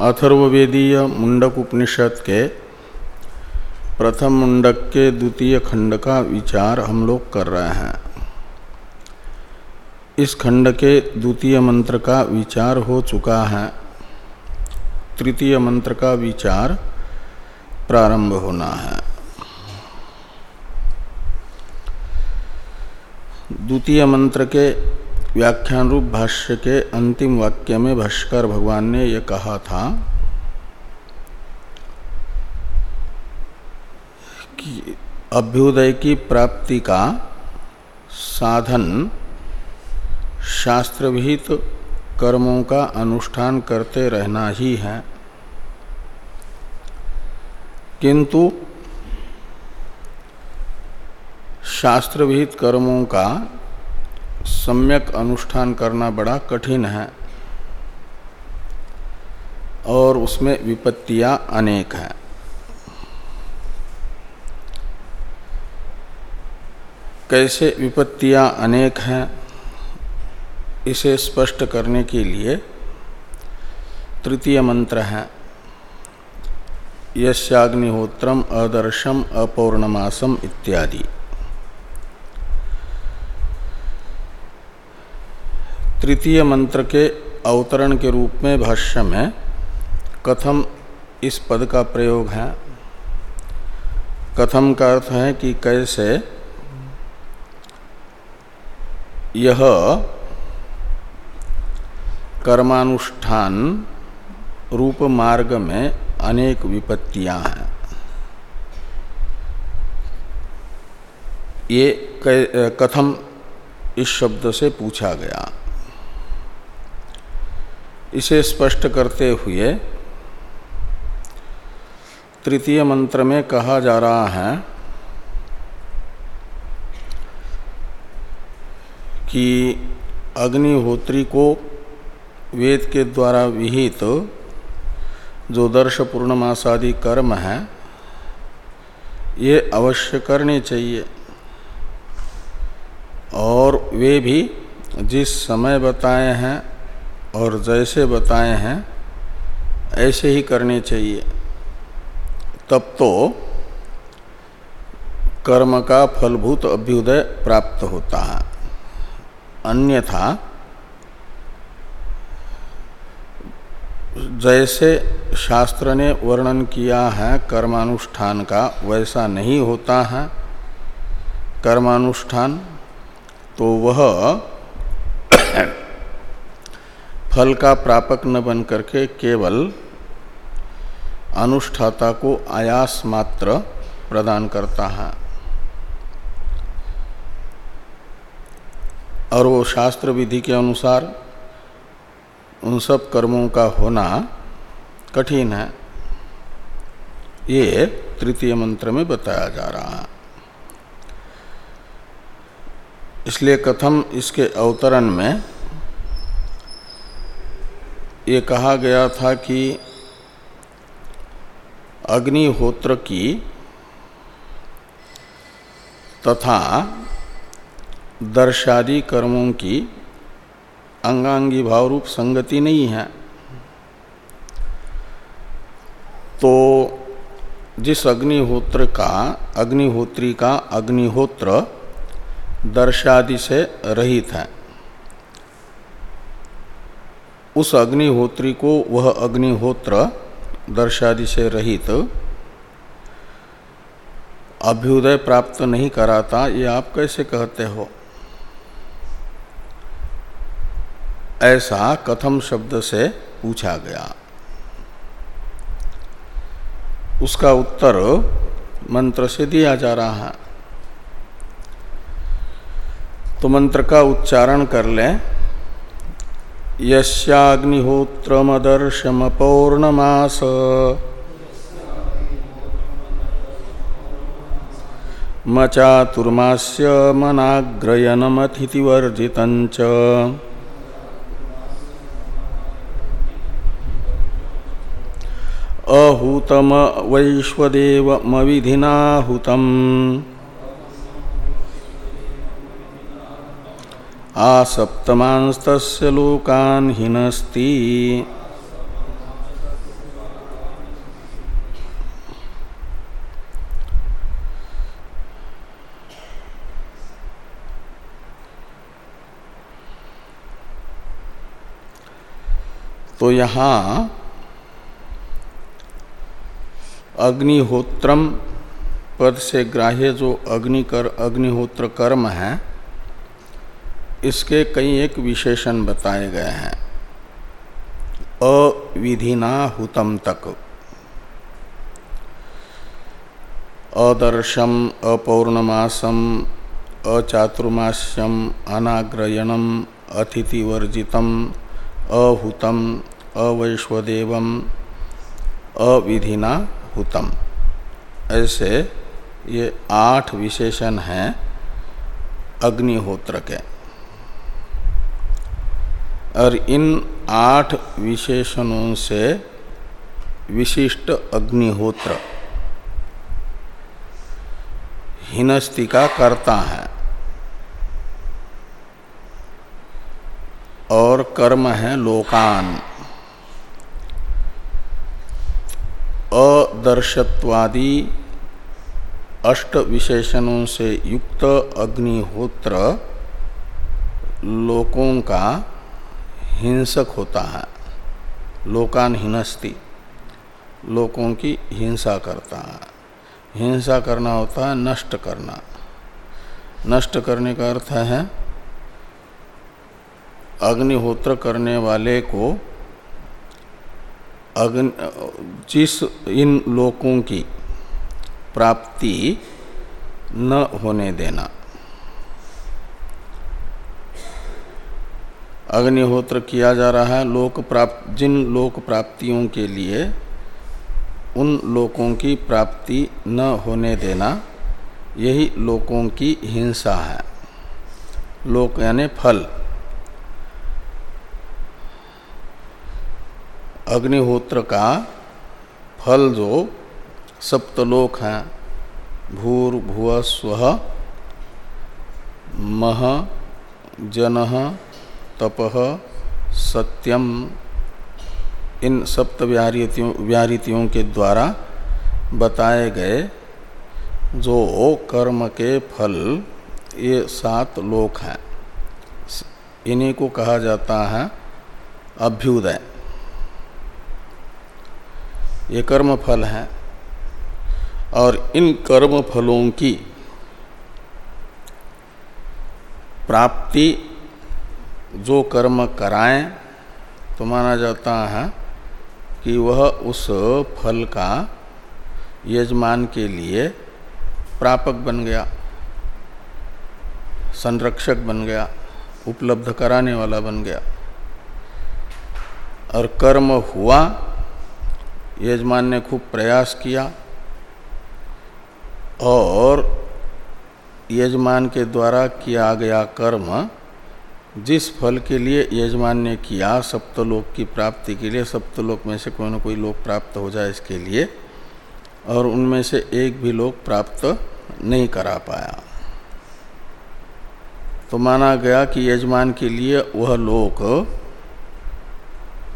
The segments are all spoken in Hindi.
अथर्ववेदीय मुंडक उपनिषद के प्रथम मुंडक के द्वितीय खंड का विचार हम लोग कर रहे हैं। इस खंड के द्वितीय मंत्र का विचार हो चुका है। तृतीय मंत्र का विचार प्रारंभ होना है। द्वितीय मंत्र के व्याख्यान रूप भाष्य के अंतिम वाक्य में भाष्कर भगवान ने यह कहा था कि अभ्युदय की प्राप्ति का साधन शास्त्रविहित कर्मों का अनुष्ठान करते रहना ही है। किंतु शास्त्रविहित कर्मों का सम्यक अनुष्ठान करना बड़ा कठिन है। और उसमें विपत्तियाँ अनेक हैं। कैसे विपत्तियाँ अनेक हैं, इसे स्पष्ट करने के लिए तृतीय मंत्र है। यश्याग्निहोत्रम अदर्शम अपौर्णमासम इत्यादि। तृतीय मंत्र के अवतरण के रूप में भाष्य में कथम इस पद का प्रयोग है। कथम का अर्थ है कि कैसे यह कर्मानुष्ठान रूप मार्ग में अनेक विपत्तियाँ हैं। ये कथम इस शब्द से पूछा गया। इसे स्पष्ट करते हुए तृतीय मंत्र में कहा जा रहा है कि अग्निहोत्री को वेद के द्वारा विहित तो जो दर्श पूर्णमासादि कर्म है, ये अवश्य करने चाहिए। और वे भी जिस समय बताए हैं और जैसे बताए हैं, ऐसे ही करने चाहिए। तब तो कर्म का फलभूत अभ्युदय प्राप्त होता है। अन्यथा जैसे शास्त्र ने वर्णन किया है, कर्मानुष्ठान का वैसा नहीं होता है। कर्मानुष्ठान तो वह फल का प्रापक न बन करके केवल अनुष्ठाता को आयास मात्र प्रदान करता है। और वो शास्त्र विधि के अनुसार उन सब कर्मों का होना कठिन है। ये तृतीय मंत्र में बताया जा रहा है। इसलिए कथम इसके अवतरण में ये कहा गया था कि अग्निहोत्र की तथा दर्शादि कर्मों की अंगांगी भाव रूप संगति नहीं है। तो जिस अग्निहोत्र का, अग्निहोत्री का अग्निहोत्र दर्शादि से रहित है। उस अग्निहोत्री को वह अग्निहोत्र दर्शादि से रहित अभ्युदय प्राप्त नहीं कराता, ये आप कैसे कहते हो? ऐसा कथम शब्द से पूछा गया। उसका उत्तर मंत्र से दिया जा रहा है। तो मंत्र का उच्चारण कर लें। यस्याग्निहोत्रमदर्शमपौर्णमास मचातुर्मास्य मनाग्रयनमतिवर्जितञ्च अहूतम वैश्वदेवमविधिनाहुतम् आ लोकान् हिनस्ति। तो यहाँ अग्निहोत्रम पद से ग्राह्य जो अग्निकर अग्निहोत्र कर्म है इसके कई एक विशेषण बताए गए हैं। अविधिना हुतम तक। अदर्शम, अपौर्णमासम, अचातुर्मास्यम, अनाग्रयणम, अतिथिवर्जितम, अहुतम अवैश्वदेव अविधिना हुतम। ऐसे ये आठ विशेषण हैं अग्निहोत्र के। और इन आठ विशेषणों से विशिष्ट अग्निहोत्र हिनस्ति का करता है और कर्म है लोकान। अदर्शत्वादी अष्ट विशेषणों से युक्त अग्निहोत्र लोकों का हिंसक होता है। लोकान हिनस्ती लोगों की हिंसा करता है। हिंसा करना होता है, नष्ट करना। नष्ट करने का अर्थ है, अग्निहोत्र करने वाले को अग्नि, जिस इन लोगों की प्राप्ति न होने देना। अग्निहोत्र किया जा रहा है। लोक प्राप्त जिन लोक प्राप्तियों के लिए, उन लोकों की प्राप्ति न होने देना, यही लोकों की हिंसा है। लोक यानी फल। अग्निहोत्र का फल जो सप्तलोक हैं, भूर, भुव, स्व, मह, जन तप सत्यम इन सप्त व्याहृतियों के द्वारा बताए गए जो कर्म के फल, ये सात लोक हैं। इन्हीं को कहा जाता है अभ्युदय। ये कर्म फल है और इन कर्म फलों की प्राप्ति जो कर्म कराएँ तो माना जाता है कि वह उस फल का यजमान के लिए प्रापक बन गया, संरक्षक बन गया, उपलब्ध कराने वाला बन गया। और कर्म हुआ, यजमान ने खूब प्रयास किया, और यजमान के द्वारा किया गया कर्म जिस फल के लिए यजमान ने किया सप्तलोक की प्राप्ति के लिए, सप्तलोक में से कोई ना कोई लोक प्राप्त हो जाए इसके लिए, और उनमें से एक भी लोक प्राप्त नहीं करा पाया। तो माना गया कि यजमान के लिए वह लोक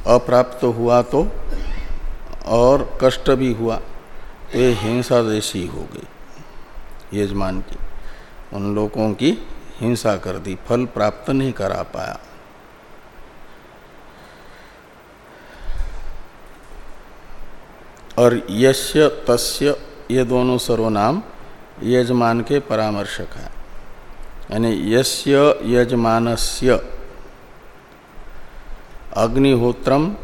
अप्राप्त हुआ तो और कष्ट भी हुआ तो ये हिंसा जैसी हो गई यजमान की, उन लोगों की हिंसा कर दी, फल प्राप्त नहीं करा पाया। और यश्य तस्य, ये दोनों सर्वनाम यजमान के परामर्शक हैं। यानी यस्य यजमानस्य, अग्निहोत्रम,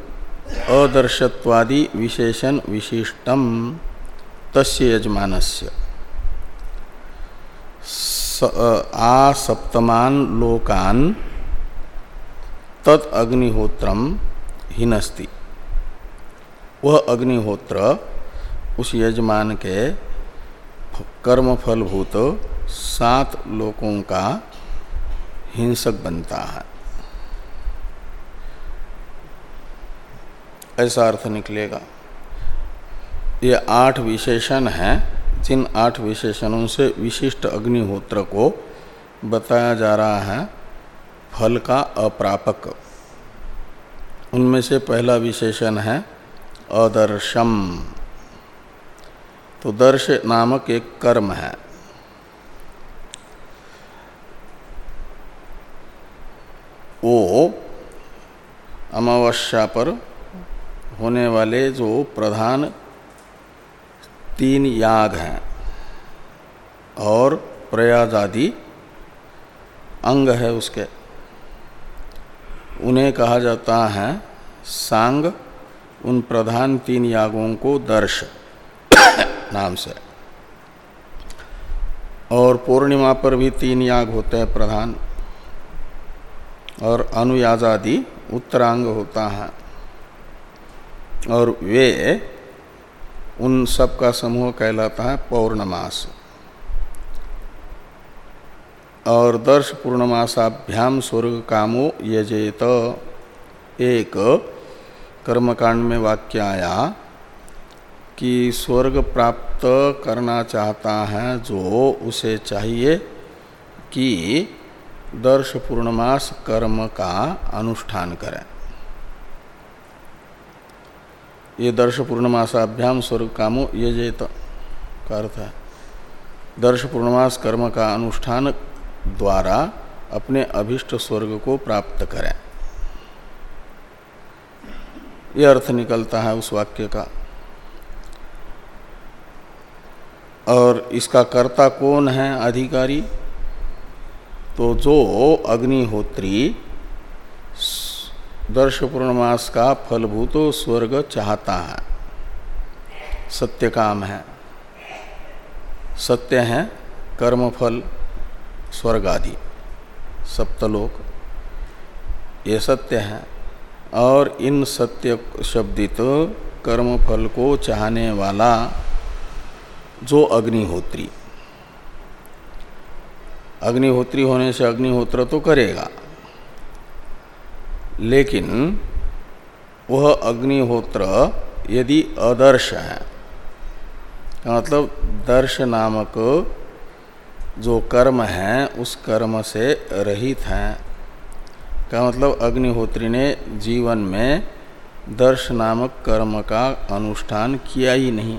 अदर्शत्वादि विशेषण विशिष्टम, तस्य यजमानस्य। आ सप्तमान लोकान तत् अग्निहोत्रम हिनस्ति। वह अग्निहोत्र उस यजमान के कर्मफलभूत सात लोकों का हिंसक बनता है। ऐसा अर्थ निकलेगा। ये आठ विशेषण हैं। जिन आठ विशेषणों से विशिष्ट अग्निहोत्र को बताया जा रहा है, फल का अप्रापक। उनमें से पहला विशेषण है, अदर्शम। तो दर्श नामक एक कर्म है। वो अमावस्या पर होने वाले जो प्रधान तीन याग हैं। और प्रयाज आदि अंग है उसके। उन्हें कहा जाता है सांग। उन प्रधान तीन यागों को दर्श नाम से। और पूर्णिमा पर भी तीन याग होते हैं प्रधान। और अनुयाज आदि उत्तरांग होता है। और वे उन सब का समूह कहलाता है पौर्णमास। और दर्श पूर्णमासाभ्याम स्वर्ग कामो यजेत। एक कर्मकांड में वाक्य आया कि स्वर्ग प्राप्त करना चाहता है जो उसे चाहिए कि दर्श पूर्णमास कर्म का अनुष्ठान करें। ये दर्श पूर्णमासाभ्याम स्वर्ग कामो ये जेत का अर्थ है। दर्श पूर्णमास कर्म का अनुष्ठान द्वारा अपने अभिष्ट स्वर्ग को प्राप्त करें। यह अर्थ निकलता है उस वाक्य का। और इसका कर्ता कौन है अधिकारी? तो जो अग्निहोत्री दर्श पूर्णमास का फलभूत स्वर्ग चाहता है। सत्य काम है। सत्य है कर्मफल स्वर्ग आदि सप्तलोक, ये सत्य है। और इन सत्य शब्दित कर्मफल को चाहने वाला जो अग्निहोत्री। अग्निहोत्री होने से अग्निहोत्र तो करेगा। लेकिन वह अग्निहोत्र यदि अदर्श है मतलब दर्श नामक जो कर्म है, उस कर्म से रहित हैं। का मतलब अग्निहोत्री ने जीवन में दर्श नामक कर्म का अनुष्ठान किया ही नहीं।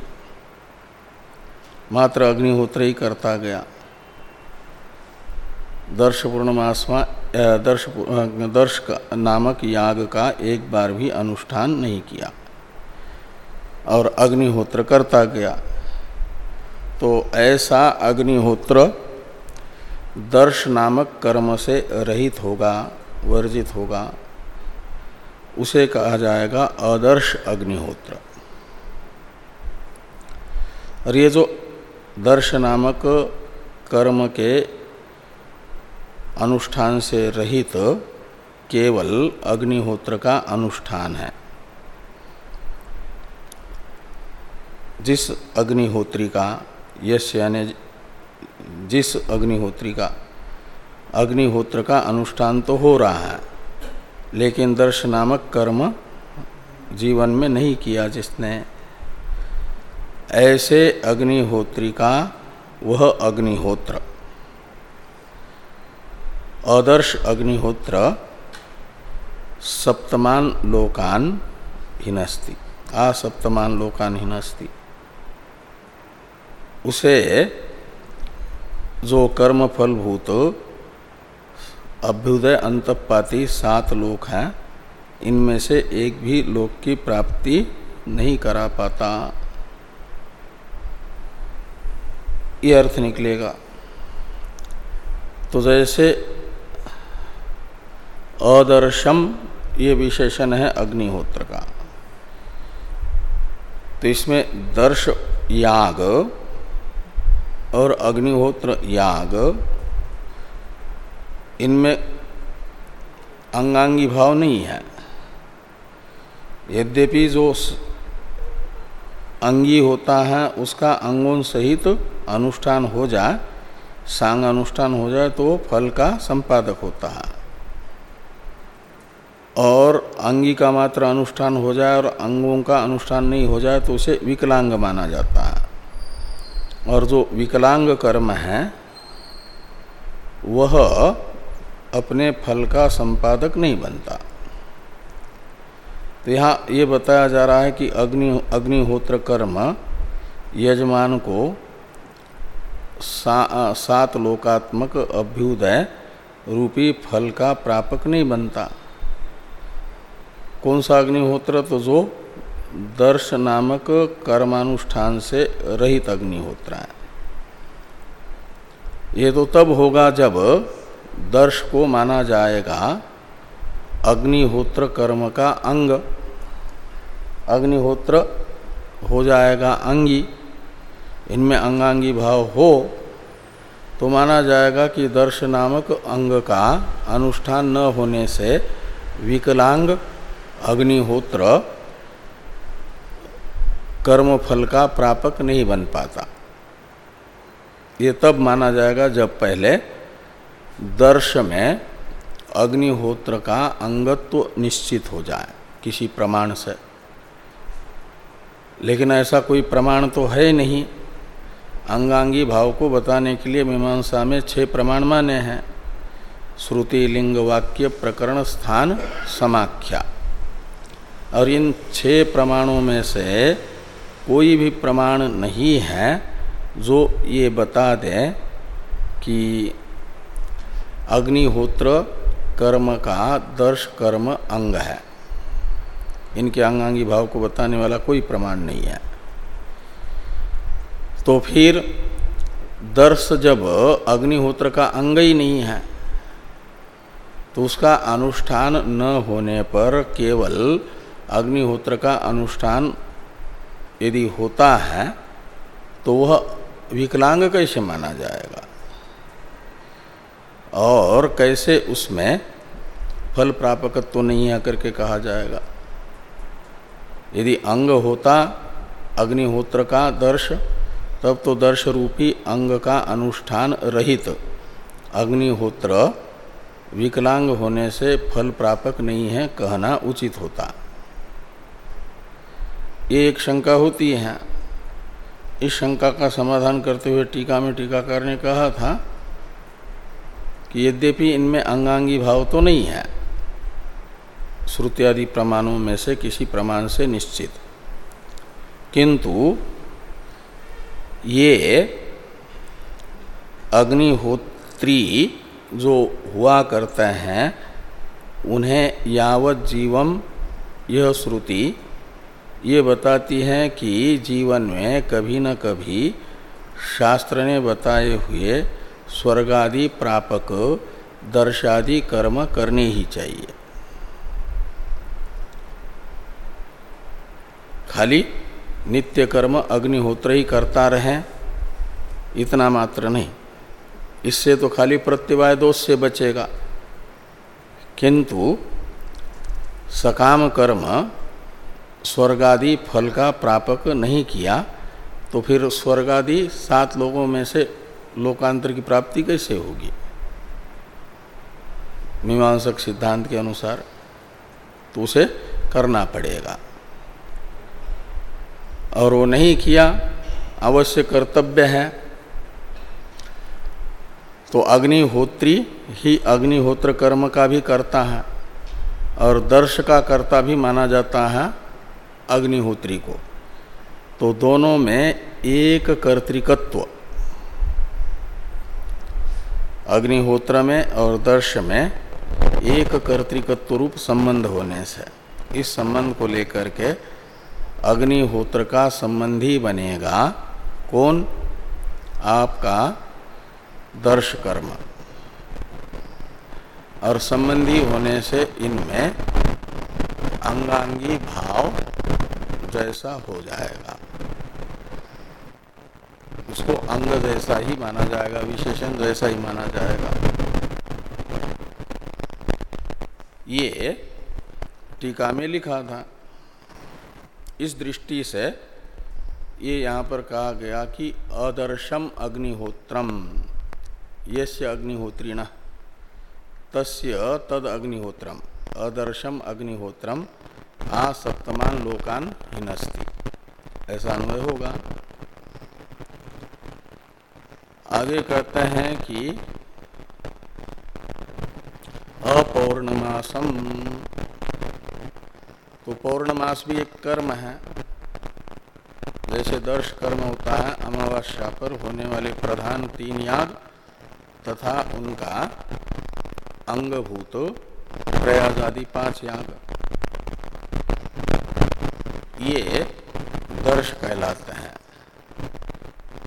मात्र अग्निहोत्र ही करता गया। दर्श पूर्णमास दर्श दर्श नामक याग का एक बार भी अनुष्ठान नहीं किया। और अग्निहोत्र करता गया। तो ऐसा अग्निहोत्र दर्श नामक कर्म से रहित होगा, वर्जित होगा, उसे कहा जाएगा आदर्श अग्निहोत्र। और ये जो दर्श नामक कर्म के अनुष्ठान से रहित केवल अग्निहोत्र का अनुष्ठान है। जिस अग्निहोत्री का यश यानी जिस अग्निहोत्री का, अग्निहोत्र का अनुष्ठान तो हो रहा है, लेकिन दर्श नामक कर्म जीवन में नहीं किया जिसने। ऐसे अग्निहोत्री का, वह अग्निहोत्र। आदर्श अग्निहोत्र सप्तमान लोकान हिनस्ति। आ सप्तमान लोकान हिनस्ति। उसे जो कर्म फलभूत अभ्युदय, अंतपाती सात लोक हैं, इनमें से एक भी लोक की प्राप्ति नहीं करा पाता। ये अर्थ निकलेगा। तो जैसे अदर्शम, ये विशेषण है अग्निहोत्र का। तो इसमें दर्श याग और अग्निहोत्र याग, इनमें अंगांगी भाव नहीं है। यद्यपि जो अंगी होता है, उसका अंगों सहित तो अनुष्ठान हो जाए सांग अनुष्ठान हो जाए तो फल का संपादक होता है। और अंगी का मात्र अनुष्ठान हो जाए और अंगों का अनुष्ठान नहीं हो जाए तो उसे विकलांग माना जाता है। और जो विकलांग कर्म है वह अपने फल का संपादक नहीं बनता। तो यहाँ ये बताया जा रहा है कि अग्नि अग्निहोत्र कर्म यजमान को सा, सात लोकात्मक अभ्युदय रूपी फल का प्रापक नहीं बनता। कौन सा अग्निहोत्र तो जो दर्श नामक कर्मानुष्ठान से रहित अग्निहोत्र है। ये तो तब होगा जब दर्श को माना जाएगा अग्निहोत्र कर्म का अंग। अग्निहोत्र हो जाएगा अंगी। इनमें अंगांगी भाव हो तो माना जाएगा कि दर्श नामक अंग का अनुष्ठान न होने से विकलांग अग्निहोत्र कर्म फल का प्रापक नहीं बन पाता। ये तब माना जाएगा जब पहले दर्श में अग्निहोत्र का अंगत्व निश्चित हो जाए, किसी प्रमाण से। लेकिन ऐसा कोई प्रमाण तो है नहीं। अंगांगी भाव को बताने के लिए मीमांसा में छह प्रमाण माने हैं। श्रुति, लिंग, वाक्य, प्रकरण, स्थान, समाख्या। और इन छह प्रमाणों में से कोई भी प्रमाण नहीं है जो ये बता दे कि अग्निहोत्र कर्म का दर्श कर्म अंग है। इनके अंगांगी भाव को बताने वाला कोई प्रमाण नहीं है। तो फिर दर्श जब अग्निहोत्र का अंग ही नहीं है तो उसका अनुष्ठान न होने पर केवल अग्निहोत्र का अनुष्ठान यदि होता है तो वह विकलांग कैसे माना जाएगा? और कैसे उसमें फल प्रापकत्व तो नहीं आकर के कहा जाएगा? यदि अंग होता अग्निहोत्र का दर्श, तब तो दर्श रूपी अंग का अनुष्ठान रहित अग्निहोत्र विकलांग होने से फल प्रापक नहीं है कहना उचित होता। ये एक शंका होती है। इस शंका का समाधान करते हुए टीका में टीकाकार ने कहा था कि यद्यपि इनमें अंगांगी भाव तो नहीं है श्रुति आदि प्रमाणों में से किसी प्रमाण से निश्चित। किंतु ये अग्निहोत्री जो हुआ करते हैं, उन्हें यावत जीवम यह श्रुति ये बताती है कि जीवन में कभी न कभी शास्त्र ने बताए हुए स्वर्गादि प्रापक दर्शादि कर्म करने ही चाहिए। खाली नित्य कर्म अग्निहोत्र ही करता रहे, इतना मात्र नहीं। इससे तो खाली प्रत्यवाय दोष से बचेगा। किंतु सकाम कर्म स्वर्गादि फल का प्रापक नहीं किया तो फिर स्वर्गादि सात लोगों में से लोकांतर की प्राप्ति कैसे होगी? मीमांसक सिद्धांत के अनुसार तो उसे करना पड़ेगा। और वो नहीं किया, अवश्य कर्तव्य है। तो अग्निहोत्री ही अग्निहोत्र कर्म का भी करता है, और दर्श का कर्ता भी माना जाता है। अग्निहोत्री को। तो दोनों में एक कर्तिकत्व। अग्निहोत्र में और दर्श में एक कर्तिकत्व रूप संबंध होने से, इस संबंध को लेकर के अग्निहोत्र का संबंधी बनेगा कौन? आपका दर्श कर्म और संबंधी होने से इनमें अंगांगी भाव जैसा हो जाएगा। उसको अंग जैसा ही माना जाएगा, विशेषण जैसा ही माना जाएगा। ये टीका में लिखा था। इस दृष्टि से ये यहाँ पर कहा गया कि अदर्शम अग्निहोत्रम, यस्य अग्निहोत्रिण, तस्य तद अग्निहोत्रम अदर्शम अग्निहोत्रम आ सप्तमान लोकान हिनस्ति। ऐसा अन्वय होगा। आगे कहते हैं कि अपौर्णमासम। तो पौर्णमास भी एक कर्म है। जैसे दर्श कर्म होता है, अमावस्या पर होने वाले प्रधान तीन याग तथा उनका अंगभूत प्रयाज आदि पाँच याग। ये दर्श कहलाते हैं।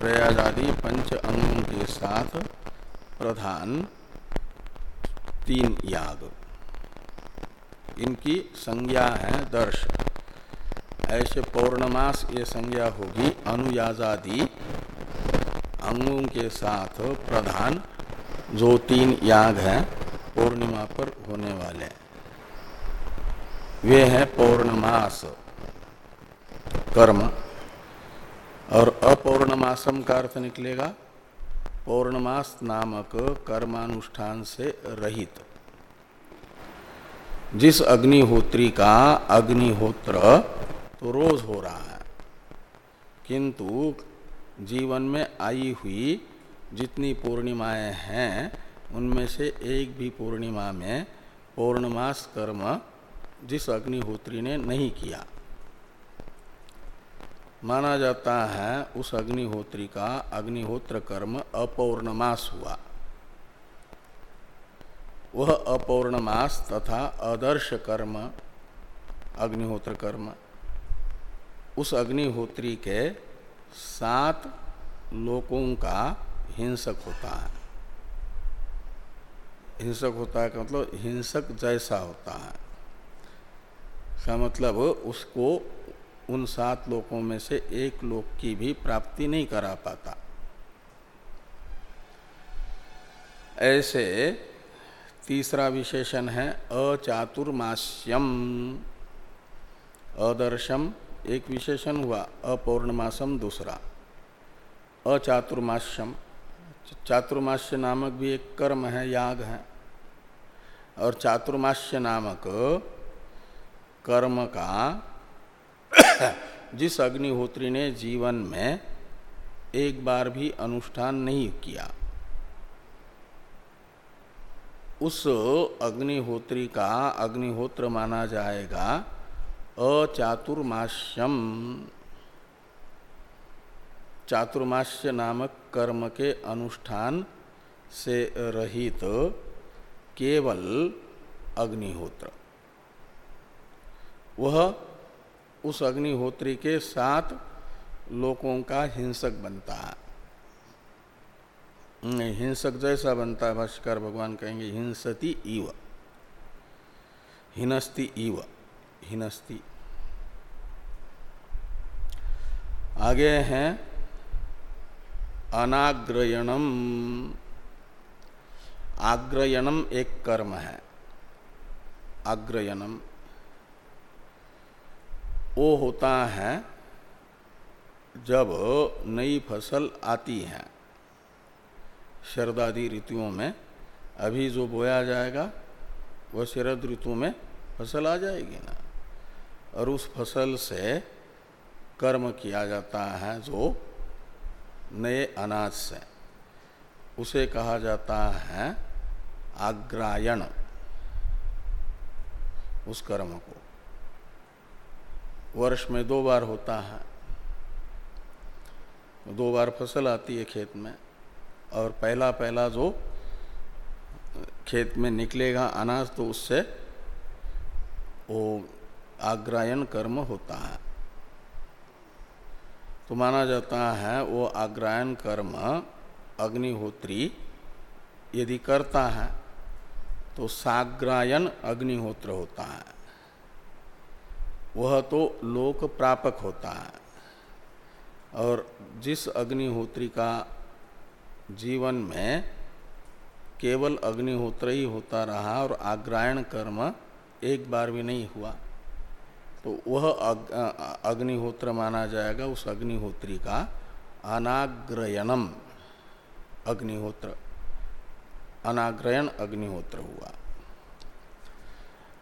प्रयाज आदि पंच अंगों के साथ प्रधान तीन याग। इनकी संज्ञा है दर्श। ऐसे पौर्णमास ये संज्ञा होगी अनुयाजादि अंगों के साथ प्रधान, जो तीन याग हैं, पूर्णिमा पर होने वाले। वे हैं पौर्णमास। कर्म। और अपौर्णमासम का अर्थ निकलेगा पौर्णमास नामक कर्मानुष्ठान से रहित। जिस अग्निहोत्री का अग्निहोत्र तो रोज हो रहा है, किंतु जीवन में आई हुई जितनी पूर्णिमाएँ हैं, उनमें से एक भी पूर्णिमा में पूर्णमास कर्म जिस अग्निहोत्री ने नहीं किया। माना जाता है, उस अग्निहोत्री का अग्निहोत्र कर्म अपौर्णमास हुआ। वह अपौर्णमास तथा आदर्श कर्म, अग्निहोत्र कर्म, उस अग्निहोत्री के सात लोकों का हिंसक होता है। हिंसक होता है का मतलब हिंसक जैसा होता है। का मतलब उसको उन सात लोकों में से एक लोक की भी प्राप्ति नहीं करा पाता। ऐसे तीसरा विशेषण है, अचातुर्मास्यम। अदर्शम, एक विशेषण हुआ, अपौर्णमासम दूसरा। अचातुर्मास्यम, चातुर्मास्य नामक भी एक कर्म है, याग है। और चातुर्मास्य नामक कर्म का जिस अग्निहोत्री ने जीवन में एक बार भी अनुष्ठान नहीं किया, उस अग्निहोत्री का अग्निहोत्र माना जाएगा अचातुर्मास्यम चातुर्माश्य नामक कर्म के अनुष्ठान से रहित केवल अग्निहोत्र। वह उस अग्निहोत्री के साथ लोगों का हिंसक बनता है। हिंसक जैसा बनता है भाष्कर भगवान कहेंगे, हिंसती इव हिनस्ती इव हिनस्ती। आगे हैं, अनाग्रयणम। आग्रयणम एक कर्म है। आग्रयणम। वो होता है जब नई फ़सल आती है। शरदादि ऋतुओं में अभी जो बोया जाएगा, वह शरद ऋतु में फ़सल आ जाएगी ना। और उस फ़सल से कर्म किया जाता है जो नए अनाज से। उसे कहा जाता है आग्रायण। उस कर्म को वर्ष में दो बार होता है। दो बार फ़सल आती है खेत में और पहला पहला जो खेत में निकलेगा अनाज तो उससे वो आग्रायन कर्म होता है। तो माना जाता है वो आग्रायन कर्म अग्निहोत्री यदि करता है तो साग्रायन अग्निहोत्र होता है। वह तो लोक प्रापक होता है। और जिस अग्निहोत्री का जीवन में केवल अग्निहोत्र ही होता रहा और आग्रायण कर्म एक बार भी नहीं हुआ तो वह अग्निहोत्र माना जाएगा उस अग्निहोत्री का अनाग्रयणम अग्निहोत्र, अनाग्रयण अग्निहोत्र हुआ।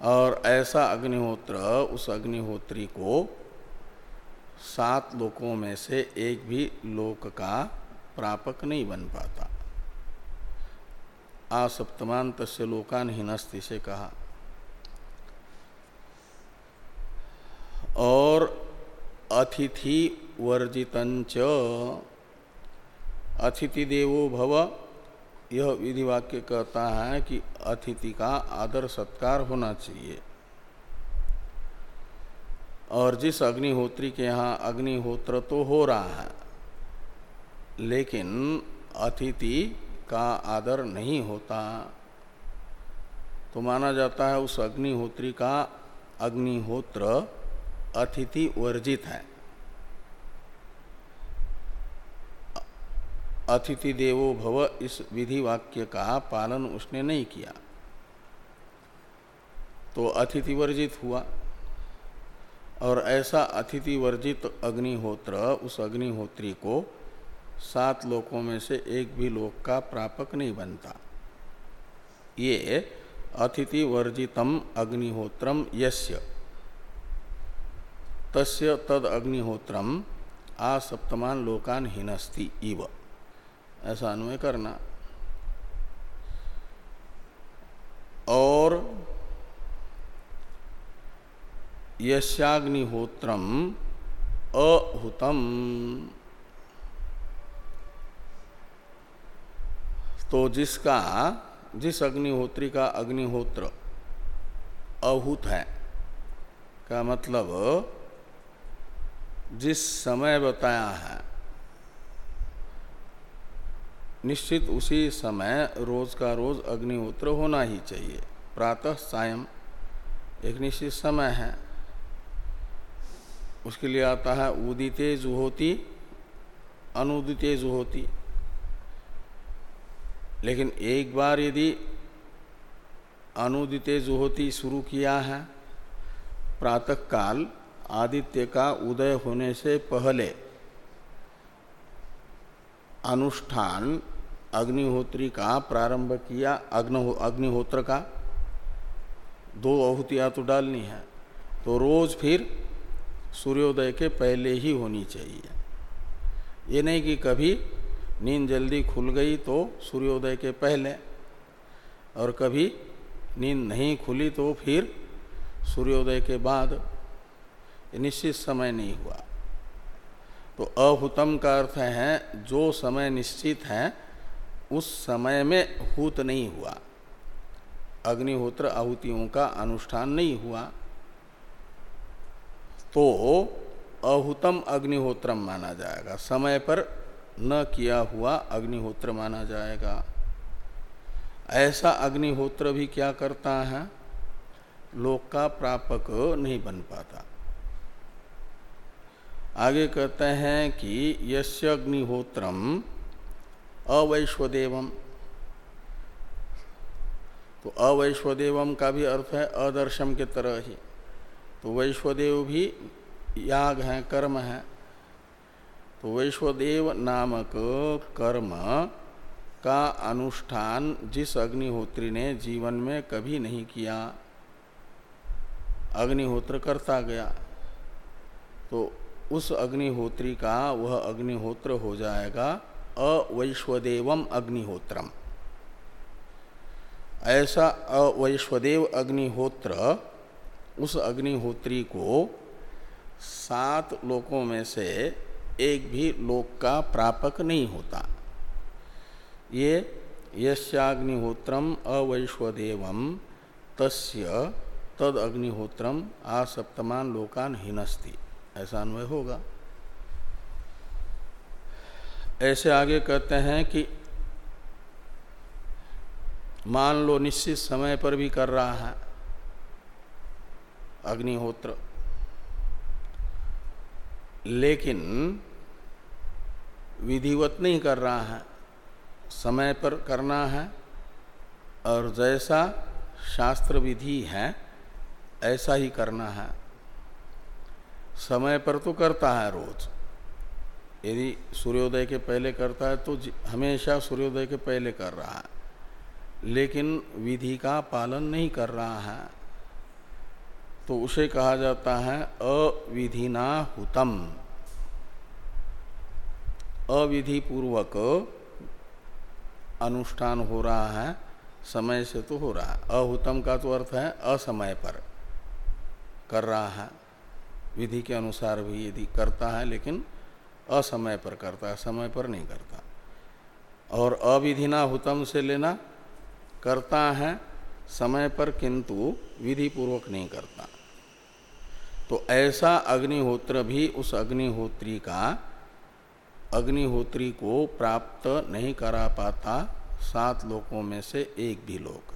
और ऐसा अग्निहोत्र, उस अग्निहोत्री को सात लोकों में से एक भी लोक का प्रापक नहीं बन पाता। आ सप्तमांत से लोकान हिनस्ति से कहा। और अतिथि वर्जितंच अतिथि देवो भव यह विधि वाक्य कहता है कि अतिथि का आदर सत्कार होना चाहिए। और जिस अग्निहोत्री के यहाँ अग्निहोत्र तो हो रहा है, लेकिन अतिथि का आदर नहीं होता तो माना जाता है उस अग्निहोत्री का अग्निहोत्र अतिथि वर्जित है। अतिथि देवो भव, इस विधि वाक्य का पालन उसने नहीं किया। तो अतिथि वर्जित हुआ। और ऐसा अतिथि वर्जित अग्निहोत्र, उस अग्निहोत्री को सात लोकों में से एक भी लोक का प्रापक नहीं बनता। ये अतिथि वर्जितम अग्निहोत्रम यस्य। तस्य तद अग्निहोत्रम आ सप्तमान लोकान हिनस्ति इव। ऐसा अन्वय करना। और यशाग्निहोत्रम अहुतम। तो जिसका, जिस अग्निहोत्री का अग्निहोत्र अहुत है, का मतलब जिस समय बताया है निश्चित उसी समय रोज का रोज अग्निहोत्र होना ही चाहिए। प्रातः सायं, एक निश्चित समय है। उसके लिए आता है उदिते जुहोती, अनुदिते जुहोती। लेकिन एक बार यदि अनुदिते जुहोती शुरू किया है, प्रातः काल, आदित्य का उदय होने से पहले अनुष्ठान अग्निहोत्री का प्रारंभ किया, अग्नि अग्निहोत्र का। दो आहुतियाँ तो डालनी है तो रोज फिर सूर्योदय के पहले ही होनी चाहिए। ये नहीं कि कभी नींद जल्दी खुल गई तो सूर्योदय के पहले, और कभी नींद नहीं खुली तो फिर सूर्योदय के बाद। निश्चित समय नहीं हुआ। तो अहुतम का अर्थ है, जो समय निश्चित है उस समय में हूत नहीं हुआ। अग्निहोत्र आहुतियों का अनुष्ठान नहीं हुआ। तो अहुतम अग्निहोत्रम माना जाएगा। समय पर न किया हुआ अग्निहोत्र माना जाएगा। ऐसा अग्निहोत्र भी क्या करता है? लोक का प्रापक नहीं बन पाता। आगे कहते हैं कि यश अग्निहोत्रम अवैश्वदेवम तो अवैश्वदेवम का भी अर्थ है अदर्शम के तरह ही। तो वैश्वदेव भी याग है, कर्म है। तो वैश्वदेव नामक कर्म का अनुष्ठान जिस अग्निहोत्री ने जीवन में कभी नहीं किया, अग्निहोत्र करता गया तो उस अग्निहोत्री का वह अग्निहोत्र हो जाएगा। अवैश्वदेवम अग्निहोत्रम। ऐसा अवैश्वदेव अग्निहोत्र उस अग्निहोत्री को सात लोकों में से एक भी लोक का प्रापक नहीं होता। ये यश्याग्निहोत्रम अवैश्वदेवम, तस्य तद अग्निहोत्रम आ सप्तमान लोकान हिनस्ती। ऐसा अन्वय होगा। ऐसे आगे कहते हैं कि मान लो निश्चित समय पर भी कर रहा है अग्निहोत्र। लेकिन विधिवत नहीं कर रहा है। समय पर करना है और जैसा शास्त्र विधि है, ऐसा ही करना है। समय पर तो करता है रोज। यदि सूर्योदय के पहले करता है तो हमेशा सूर्योदय के पहले कर रहा है। लेकिन विधि का पालन नहीं कर रहा है। तो उसे कहा जाता है अविधिना हुतम। अविधि पूर्वक अनुष्ठान हो रहा है, समय से तो हो रहा है। अहुतम का तो अर्थ है असमय पर कर रहा है। विधि के अनुसार भी यदि करता है, लेकिन असमय पर करता है समय पर नहीं करता। और अविधिना हुतम से लेना, करता है, समय पर किंतु विधि पूर्वक नहीं करता। तो ऐसा अग्निहोत्र भी उस अग्निहोत्री का, अग्निहोत्री को प्राप्त नहीं करा पाता सात लोकों में से एक भी लोक।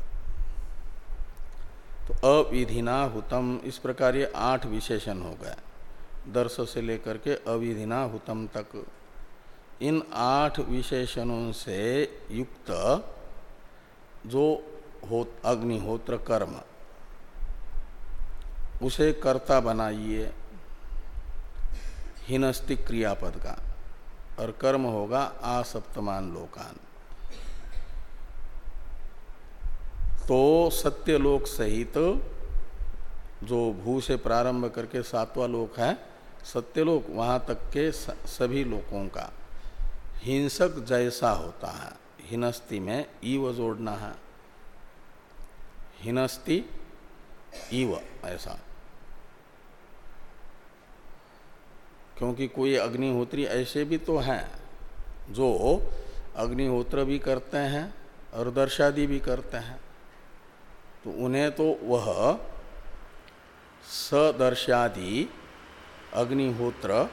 तो अविधिना हुतम, इस प्रकार ये आठ विशेषण हो गए। दर्श से लेकर के अविधिना हुतम तक। इन आठ विशेषणों से युक्त जो हो, अग्निहोत्र कर्म, उसे कर्ता बनाइए। हिनस्तिक क्रियापद का, और कर्म होगा आसप्तमान लोकान। तो सत्यलोक सहित जो भू से प्रारंभ करके सातवां लोक है सत्यलोक वहाँ तक के सभी लोकों का। हिंसक जैसा होता है। हिनस्ति में ईव जोड़ना है। हिनस्ति, ईव, ऐसा। क्योंकि कोई अग्निहोत्री ऐसे भी तो हैं, जो अग्निहोत्र भी करते हैं और दर्शादि भी करते हैं। तो उन्हें तो वह सदर्शादि अग्निहोत्र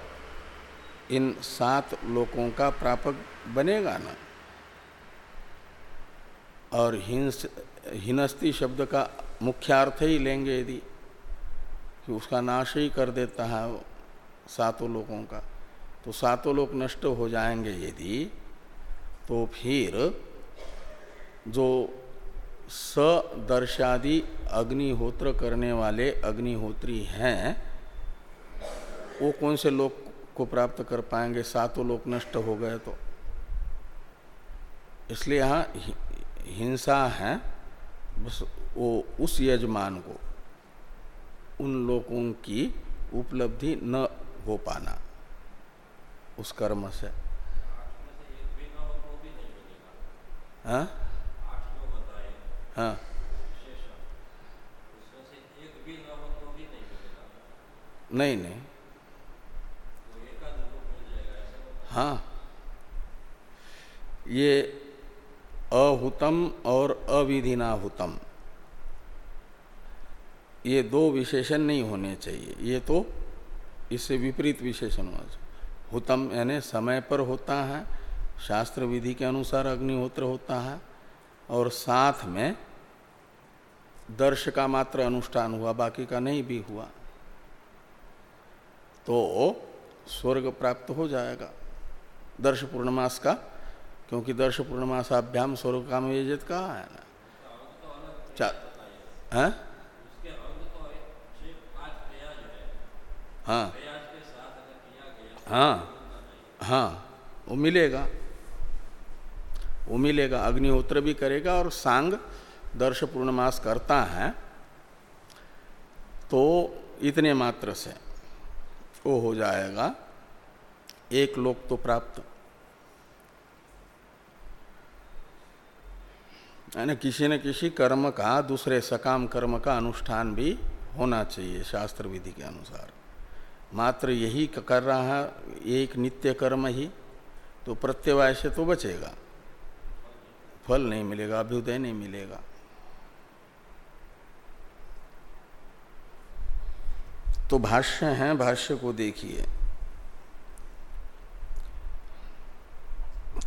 इन सात लोकों का प्रापक बनेगा ना? और हिंस, हिनस्ती शब्द का मुख्यार्थ ही लेंगे यदि, कि उसका नाश ही कर देता है सातों लोगों का। तो सातों लोग नष्ट हो जाएँगे यदि तो फिर जो सदर्शादि अग्निहोत्र करने वाले अग्निहोत्री हैं वो कौन से लोग को प्राप्त कर पाएँगे? सातों लोग नष्ट हो गए तो। इसलिए यहाँ हिंसा है, बस वो उस यजमान को, उन लोगों की उपलब्धि न हो पाना, उस कर्म से। हाँ? हाँ। नहीं नहीं। हाँ। ये अहुतम और अविधिनाहुतम। ये दो विशेषण नहीं होने चाहिए। ये तो इससे विपरीत विशेषण होना चाहिए। हुतम यानी समय पर होता है, शास्त्र विधि के अनुसार अग्निहोत्र होता है, और साथ में दर्श का मात्र अनुष्ठान हुआ, बाकी का नहीं भी हुआ तो स्वर्ग प्राप्त हो जाएगा। दर्श पूर्णमास का, क्योंकि दर्श पूर्णमासाभ्याम स्वर्ग काम यजित कहा है ना? चार हैं? हाँ। हाँ हाँ वो मिलेगा। वो मिलेगा, अग्निहोत्र भी करेगा और सांग दर्श पूर्णमास करता है तो इतने मात्र से वो हो जाएगा। एक लोक तो प्राप्त यानी किसी न किसी कर्म का, दूसरे सकाम कर्म का अनुष्ठान भी होना चाहिए शास्त्र विधि के अनुसार। मात्र यही कर रहा है एक नित्य कर्म ही तो प्रत्यवाय से तो बचेगा। फल नहीं मिलेगा, अभ्युदय नहीं मिलेगा। तो भाष्य है, भाष्य को देखिए।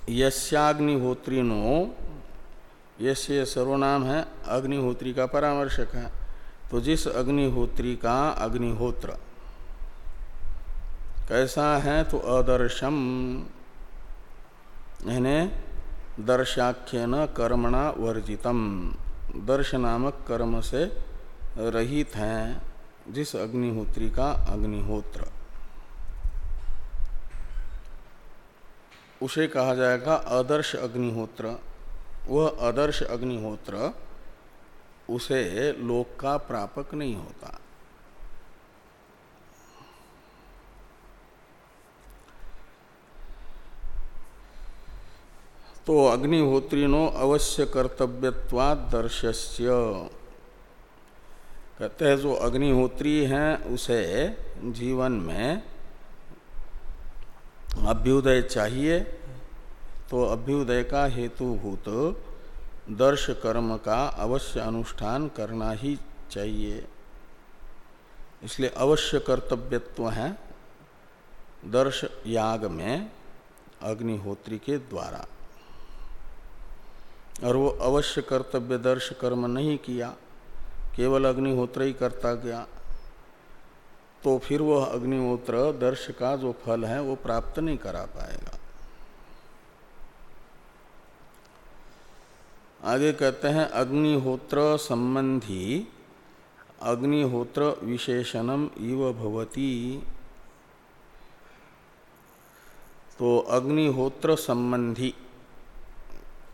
यस्याग्निहोत्रिनो यस्य सर्वनाम है अग्निहोत्री का परामर्शक है। तो जिस अग्निहोत्री का अग्निहोत्र, कैसा है तो अदर्शम। यानी दर्शाख्य न कर्मणा वर्जितम दर्श नामक कर्म से रहित हैं जिस अग्निहोत्री का अग्निहोत्र। उसे कहा जाएगा आदर्श अग्निहोत्र। वह आदर्श अग्निहोत्र, उसे लोक का प्रापक नहीं होता। तो अग्निहोत्रिनो अवश्य कर्तव्यवाद दर्शस्य। कहते हैं, जो अग्निहोत्री हैं, उसे जीवन में अभ्युदय चाहिए। तो अभ्युदय का हेतुभूत दर्श कर्म का अवश्य अनुष्ठान करना ही चाहिए। इसलिए अवश्य कर्तव्यत्व है दर्श याग में अग्निहोत्री के द्वारा। और वो अवश्य कर्तव्य दर्श कर्म नहीं किया, केवल अग्निहोत्र ही करता गया तो फिर वह अग्निहोत्र दर्श का जो फल है वो प्राप्त नहीं करा पाएगा। आगे कहते हैं, अग्निहोत्र संबंधी, अग्निहोत्र विशेषणम इव भवती। तो अग्निहोत्र संबंधी,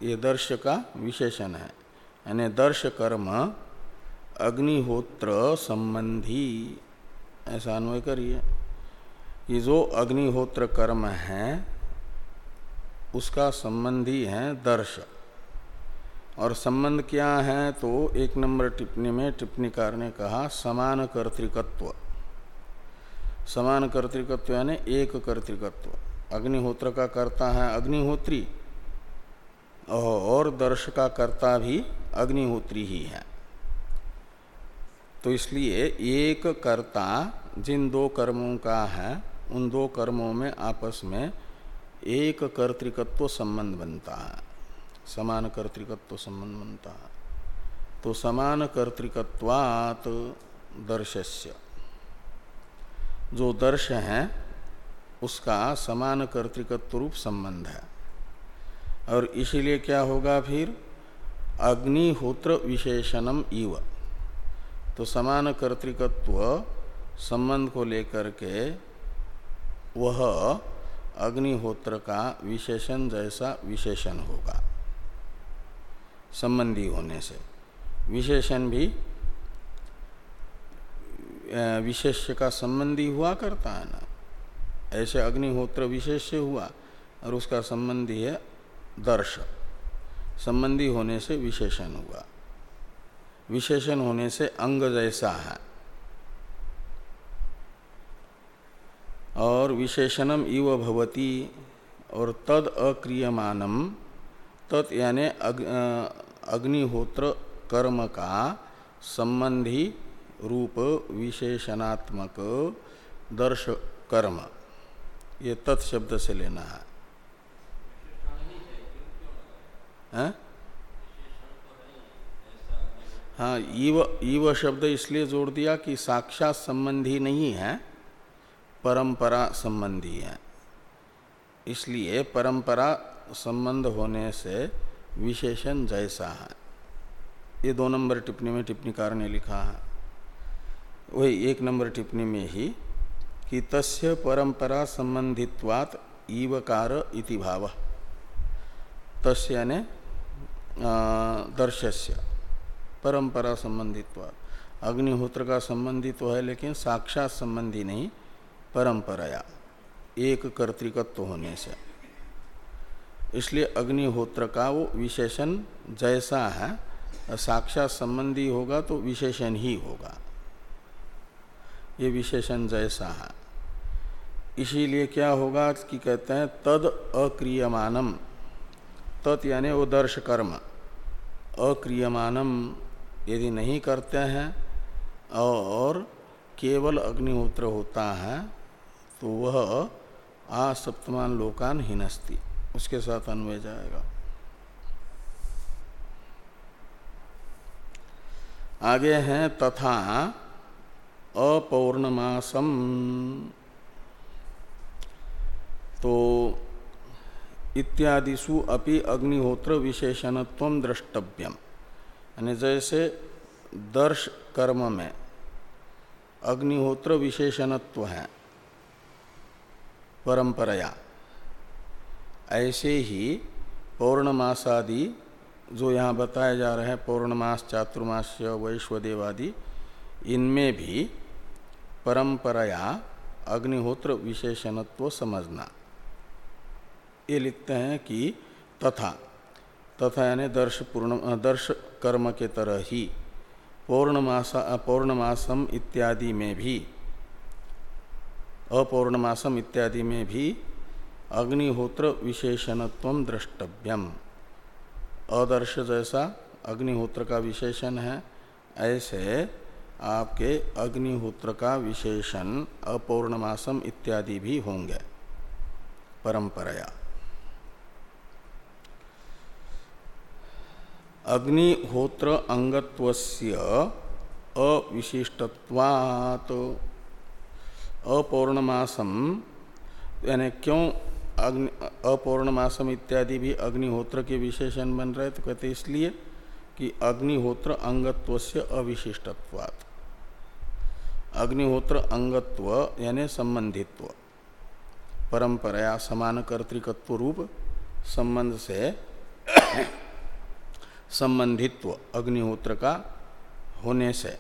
ये दर्श का विशेषण है। यानी दर्श कर्म, अग्निहोत्र संबंधी, ऐसा अन्वय करिए। ये जो अग्निहोत्र कर्म है, उसका संबंधी है दर्श। और संबंध क्या है? तो एक नंबर टिप्पणी में टिप्पणीकार ने कहा, समान कर्तिकत्व। समान कर्तिकत्व यानी एक कर्तिकत्व। अग्निहोत्र का कर्ता है अग्निहोत्री। और दर्श का कर्ता भी अग्निहोत्री ही है। तो इसलिए एक कर्ता जिन दो कर्मों का है, उन दो कर्मों में आपस में एक कर्तिकत्व संबंध बनता है। समान कर्तिकत्व है तो समान कर्तिकत्वात दर्शस्य। जो दर्श है, उसका समान कर्तिकत्व रूप संबंध है। और इसीलिए क्या होगा फिर? अग्निहोत्र विशेषणम इव। तो समान कर्तिकत्व संबंध को लेकर के वह अग्निहोत्र का विशेषण जैसा विशेषण होगा। संबंधी होने से। विशेषण भी विशेष्य का संबंधी हुआ करता है ना। ऐसे अग्निहोत्र विशेष्य हुआ और उसका संबंधी है दर्श। संबंधी होने से विशेषण हुआ। विशेषण होने से अंग जैसा है। और विशेषणम इव भवती और तद अक्रियमानम तत् यानि अग्निहोत्र कर्म का संबंधी रूप विशेषणात्मक दर्श कर्म। ये तत्शब्द से लेना है। हाँ, हाँ ईव ईव शब्द इसलिए जोड़ दिया कि साक्षात संबंधी नहीं है परंपरा संबंधी है। इसलिए परंपरा संबंध होने से विशेषण जैसा है। ये दो नंबर टिप्पणी में टिप्पणीकार ने लिखा है। वही एक नंबर टिप्पणी में ही कि तस्य परंपरा संबंधित्वात ईवकार इति भाव। तस्य यानी दर्शस्य, परंपरा संबंधित्व अग्निहोत्र का संबंधित तो है, लेकिन साक्षात संबंधी नहीं, परंपराया। एक कर्तिकत्व होने से। इसलिए अग्निहोत्र का वो विशेषण जैसा है, साक्षात संबंधी होगा तो विशेषण ही होगा। ये विशेषण जैसा है। इसीलिए क्या होगा कि कहते हैं तद अक्रियमानम तत् यानी वो दर्श कर्म। अक्रियमानम यदि नहीं करते हैं और केवल अग्निहोत्र होता है तो वह आ सप्तमान लोकान हिनस्ती। उसके साथ अन्वय जाएगा। आगे हैं तथा अपौर्णमासम। तो इत्यादिशु अपि अग्निहोत्र विशेषणत्व द्रष्टव्यम। यानी जैसे दर्श कर्म में अग्निहोत्र विशेषणत्व है, परंपराया। ऐसे ही पौर्णमासादि जो यहाँ बताए जा रहे हैं पौर्णमास चातुर्मास्य वैश्वदेवादि, इनमें भी परंपराया अग्निहोत्र विशेषणत्व समझना। ये लिखते हैं कि तथा तथा यानी दर्श पूर्ण, दर्श कर्म के तरह ही पौर्णमासा, पौर्णमासम इत्यादि में भी, अपौर्णमासम इत्यादि में भी अग्निहोत्र विशेषणत्व द्रष्टव्यम। अदर्श जैसा अग्निहोत्र का विशेषण है, ऐसे आपके अग्निहोत्र का विशेषण अपौर्णमासम इत्यादि भी होंगे। परंपराया। अग्निहोत्र अंगत्वस्य अविशिष्टत्वात्। अपौर्णमासम, यानी क्यों अग्नि, अपौर्णमासम इत्यादि भी अग्निहोत्र के विशेषण बन रहे तो कहते इसलिए कि अग्निहोत्र अंगत्व से अविशिष्टत्वात्। अग्निहोत्र अंगत्व यानी संबंधित्व, परंपराया समान कर्तिकत्व रूप संबंध से संबंधित्व अग्निहोत्र का होने से,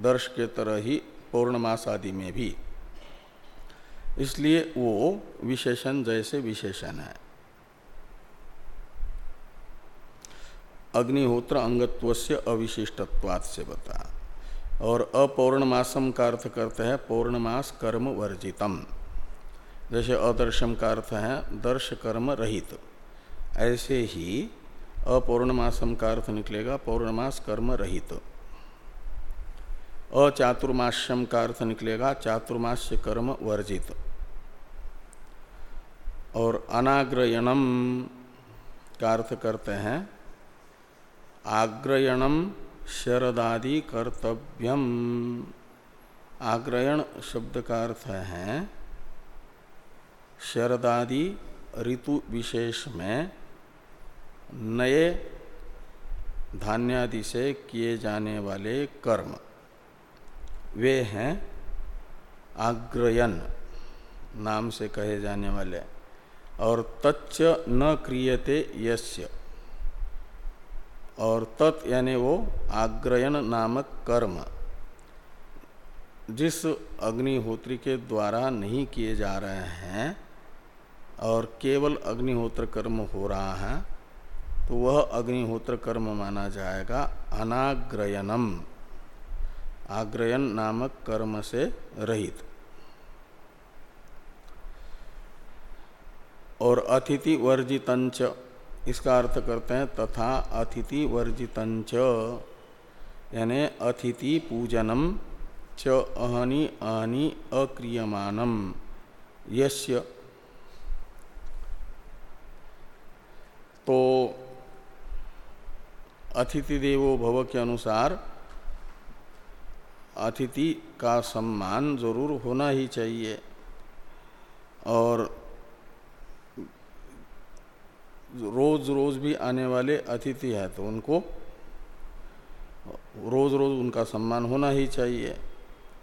दर्श के तरह ही पौर्णमास आदि में भी इसलिए वो विशेषण जैसे विशेषण है। अग्निहोत्र अंगत्व से अविशिष्टत्वात् से बता। और अपौर्णमासम का अर्थ करते हैं पौर्णमास कर्म वर्जितम। जैसे अदर्शम का अर्थ है दर्श कर्म रहित। ऐसे ही अपौर्णमासम का अर्थ निकलेगा पौर्णमास कर्म रहित। अचातुर्माश्यम का अर्थ निकलेगा, चातुर्माश्य कर्म वर्जित। और अनाग्रयणम का अर्थ करते हैं, आग्रयणम शरदादि कर्तव्यम। आग्रयण शब्द का अर्थ है, शरदादि ऋतु विशेष में नए धान्यादि से किए जाने वाले कर्म। वे हैं आग्रयन, नाम से कहे जाने वाले। और तच्च न क्रियते यस्य। और तत् यानी वो आग्रयन नामक कर्म, जिस अग्निहोत्री के द्वारा नहीं किए जा रहे हैं और केवल अग्निहोत्र कर्म हो रहा है तो वह अग्निहोत्र कर्म माना जाएगा अनाग्रयनम। आग्रयन नामक कर्म से रहित। और अतिथि वर्जितंच, इसका अर्थ करते हैं तथा अतिथि वर्जितंच, यानी अतिथि पूजनम, च अहनि अहनि अक्रियमानम यस्य। तो अतिथि देवो भव के अनुसार अतिथि का सम्मान ज़रूर होना ही चाहिए। और रोज रोज भी आने वाले अतिथि है तो उनको रोज रोज उनका सम्मान होना ही चाहिए।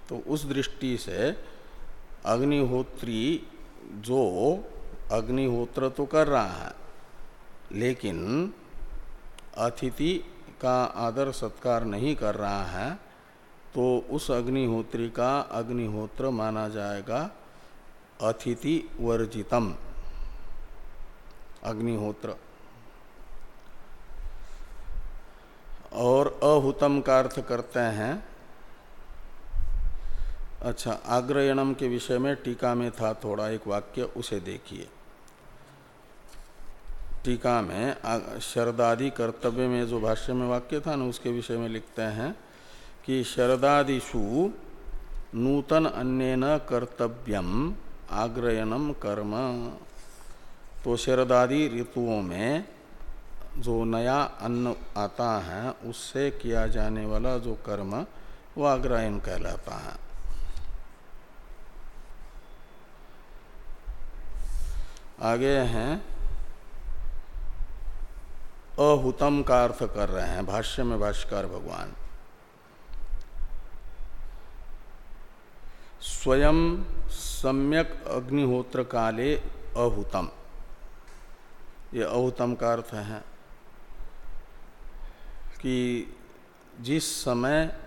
तो उस दृष्टि से अग्निहोत्री जो अग्निहोत्र तो कर रहा है, लेकिन अतिथि का आदर सत्कार नहीं कर रहा है तो उस अग्निहोत्री का अग्निहोत्र माना जाएगा अतिथि वर्जितम, अग्निहोत्र। और अहुतम का अर्थ करते हैं अच्छा आग्रयणम के विषय में टीका में था थोड़ा एक वाक्य, उसे देखिए। टीका में शरदादि कर्तव्य में जो भाष्य में वाक्य था ना, उसके विषय में लिखते हैं कि शरदादिषु नूतन अन्य कर्तव्यम आग्रयनम कर्म। तो शरदादि ऋतुओं में जो नया अन्न आता है, उससे किया जाने वाला जो कर्म, वो आग्रयन कहलाता है। आगे हैं, अहुतम का अर्थ कर रहे हैं, भाष्य में भाष्कर भगवान। स्वयं सम्यक अग्निहोत्र काले अहुतम। ये अहुतम का अर्थ है कि जिस समय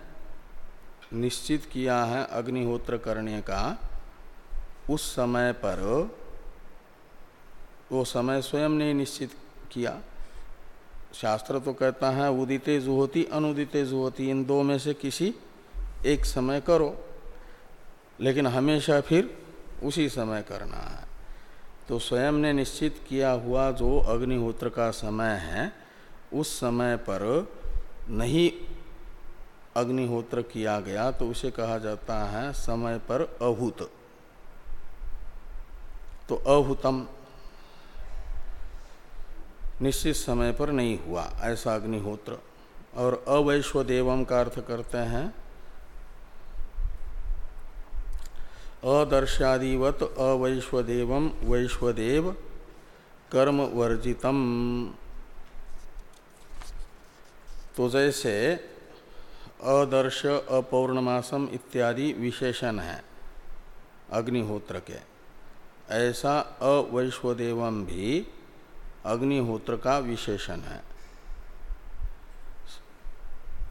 निश्चित किया है अग्निहोत्र करने का, उस समय पर वो समय स्वयं ने निश्चित किया। शास्त्र तो कहता है, उदिते जुहोती, अनुदिते जुहोती, इन दो में से किसी एक समय करो। लेकिन हमेशा फिर उसी समय करना है। तो स्वयं ने निश्चित किया हुआ जो अग्निहोत्र का समय है, उस समय पर नहीं अग्निहोत्र किया गया तो उसे कहा जाता है समय पर अहुत तो अहुतम निश्चित समय पर नहीं हुआ, ऐसा अग्निहोत्र। और अवैश्वदेवम का अर्थ करते हैं अदर्शादिवत अवैश्वदेवम वैश्वदेव कर्म वर्जितम। तो जैसे अदर्श, अपौर्णमासम इत्यादि विशेषण है अग्निहोत्र के। ऐसा अवैश्वदेवम भी अग्निहोत्र का विशेषण है।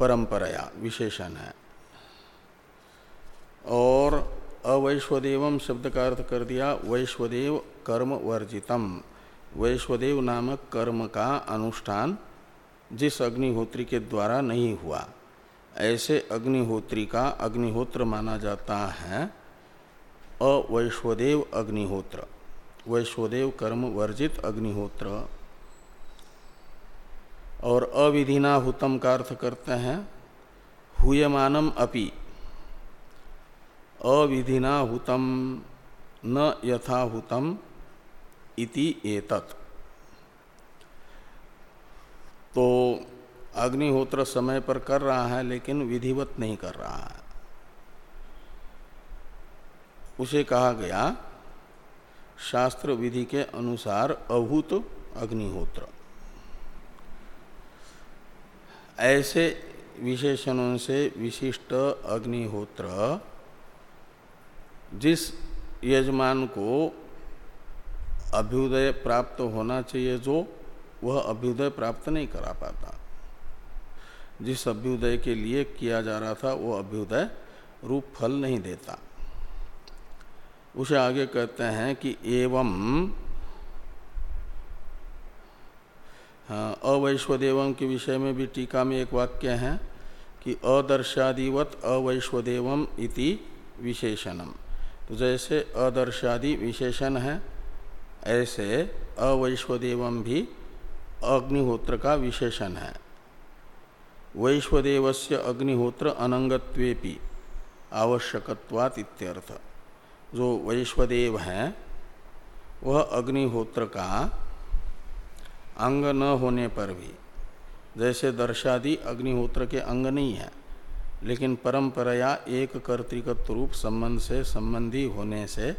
परंपराया विशेषण है। और अवैश्वदेवम शब्द का अर्थ कर दिया वैश्वदेव कर्म वर्जितम। वैश्वदेव नामक कर्म का अनुष्ठान जिस अग्निहोत्री के द्वारा नहीं हुआ। ऐसे अग्निहोत्री का अग्निहोत्र माना जाता है अवैश्वदेव अग्निहोत्र। वैश्वदेव कर्म वर्जित अग्निहोत्र। और अविधिना हुतम का अर्थ करते हैं, हुयमानम अपि। अविधिना हुतम न यथा हुतम इति एतत्। तो अग्निहोत्र समय पर कर रहा है, लेकिन विधिवत नहीं कर रहा है। उसे कहा गया, शास्त्र विधि के अनुसार अभूत अग्निहोत्र। ऐसे विशेषणों से विशिष्ट अग्निहोत्र जिस यजमान को अभ्युदय प्राप्त होना चाहिए, जो वह अभ्युदय प्राप्त नहीं करा पाता। जिस अभ्युदय के लिए किया जा रहा था, वो अभ्युदय रूप फल नहीं देता। उसे आगे कहते हैं कि एवं हाँ अवैश्वदेवम के विषय में भी टीका में एक वाक्य है कि अदर्शादिवत अवैश्वदेवम इति विशेषणम। तो जैसे अदर्शादि विशेषण है, ऐसे अवैश्वदेवम भी अग्निहोत्र का विशेषण है। वैश्वदेवस्य अग्निहोत्र अनंगत्वेपि आवश्यकत्वात् इत्यर्थ। जो वैश्वदेव हैं, वह अग्निहोत्र का अंग न होने पर भी, जैसे दर्शादि अग्निहोत्र के अंग नहीं है लेकिन परंपराया एक कर्तिकत्व रूप संबंध से संबंधी होने से